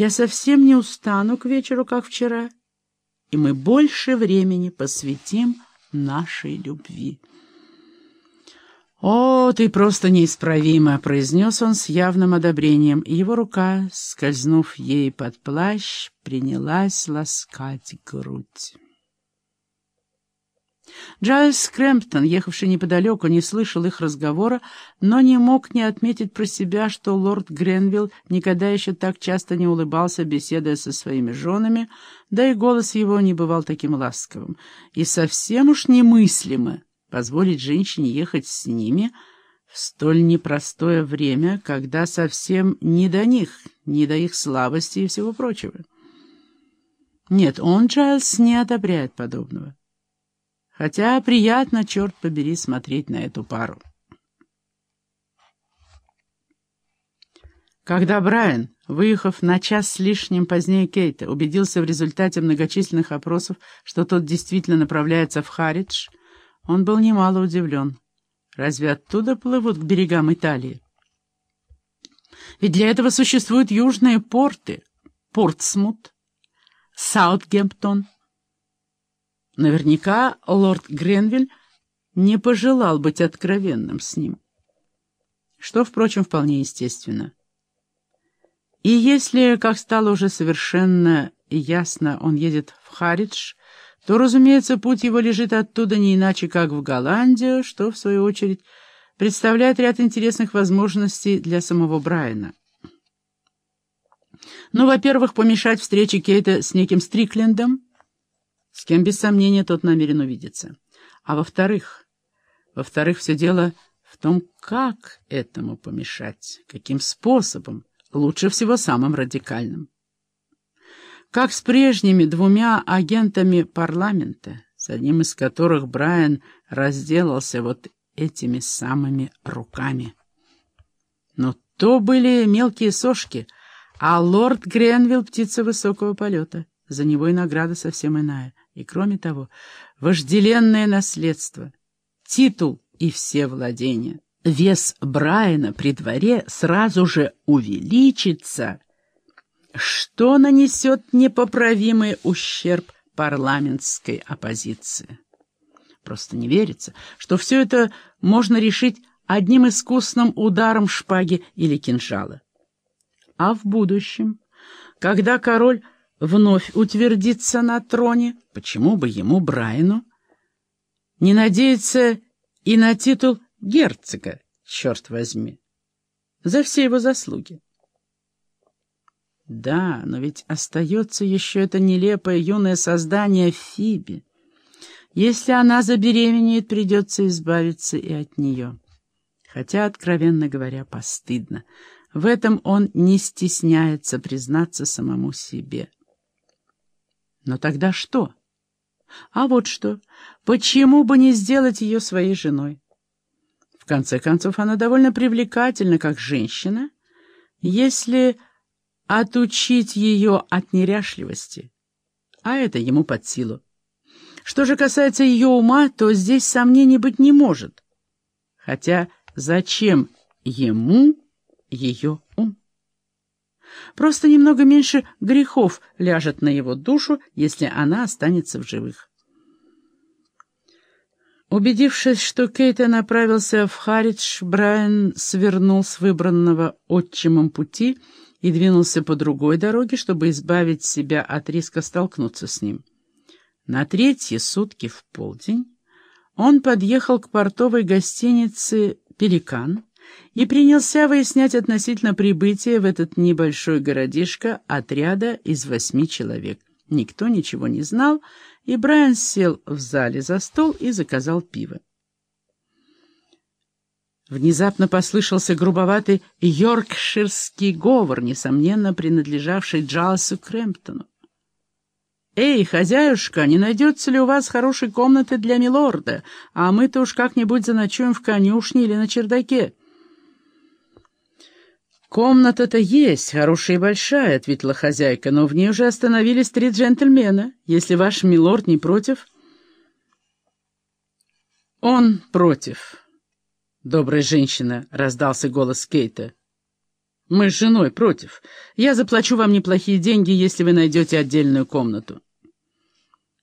Я совсем не устану к вечеру, как вчера, и мы больше времени посвятим нашей любви. «О, ты просто неисправима!» — произнес он с явным одобрением, и его рука, скользнув ей под плащ, принялась ласкать грудь. Джайлс Крэмптон, ехавший неподалеку, не слышал их разговора, но не мог не отметить про себя, что лорд Гренвилл никогда еще так часто не улыбался, беседуя со своими женами, да и голос его не бывал таким ласковым. И совсем уж немыслимо позволить женщине ехать с ними в столь непростое время, когда совсем не до них, не до их слабости и всего прочего. Нет, он, Джайлс, не одобряет подобного. Хотя приятно, черт побери, смотреть на эту пару. Когда Брайан, выехав на час с лишним позднее Кейта, убедился в результате многочисленных опросов, что тот действительно направляется в Харидж, он был немало удивлен. Разве оттуда плывут к берегам Италии? Ведь для этого существуют южные порты — Портсмут, Саутгемптон — Наверняка лорд Гренвиль не пожелал быть откровенным с ним. Что, впрочем, вполне естественно. И если, как стало уже совершенно ясно, он едет в Харидж, то, разумеется, путь его лежит оттуда не иначе, как в Голландию, что, в свою очередь, представляет ряд интересных возможностей для самого Брайана. Ну, во-первых, помешать встрече Кейта с неким Стриклендом, с кем, без сомнения, тот намерен увидеться. А во-вторых, во-вторых, все дело в том, как этому помешать, каким способом, лучше всего самым радикальным. Как с прежними двумя агентами парламента, с одним из которых Брайан разделался вот этими самыми руками. Но то были мелкие сошки, а лорд Гренвилл — птица высокого полета. За него и награда совсем иная. И, кроме того, вожделенное наследство, титул и все владения. Вес Брайана при дворе сразу же увеличится, что нанесет непоправимый ущерб парламентской оппозиции. Просто не верится, что все это можно решить одним искусным ударом шпаги или кинжала. А в будущем, когда король вновь утвердиться на троне, почему бы ему, Брайану, не надеяться и на титул герцога, черт возьми, за все его заслуги. Да, но ведь остается еще это нелепое юное создание Фиби. Если она забеременеет, придется избавиться и от нее. Хотя, откровенно говоря, постыдно. В этом он не стесняется признаться самому себе. Но тогда что? А вот что. Почему бы не сделать ее своей женой? В конце концов, она довольно привлекательна как женщина, если отучить ее от неряшливости. А это ему под силу. Что же касается ее ума, то здесь сомнений быть не может. Хотя зачем ему ее ум? Просто немного меньше грехов ляжет на его душу, если она останется в живых. Убедившись, что Кейта направился в Харидж, Брайан свернул с выбранного отчимом пути и двинулся по другой дороге, чтобы избавить себя от риска столкнуться с ним. На третьи сутки в полдень он подъехал к портовой гостинице «Пеликан», и принялся выяснять относительно прибытия в этот небольшой городишко отряда из восьми человек. Никто ничего не знал, и Брайан сел в зале за стол и заказал пиво. Внезапно послышался грубоватый йоркширский говор, несомненно принадлежавший Джалсу Крэмптону. «Эй, хозяюшка, не найдется ли у вас хорошей комнаты для милорда? А мы-то уж как-нибудь заночуем в конюшне или на чердаке». «Комната-то есть, хорошая и большая», — ответила хозяйка, «но в ней уже остановились три джентльмена. Если ваш милорд не против...» «Он против», — добрая женщина, — раздался голос Кейта. Мы с женой против. Я заплачу вам неплохие деньги, если вы найдете отдельную комнату.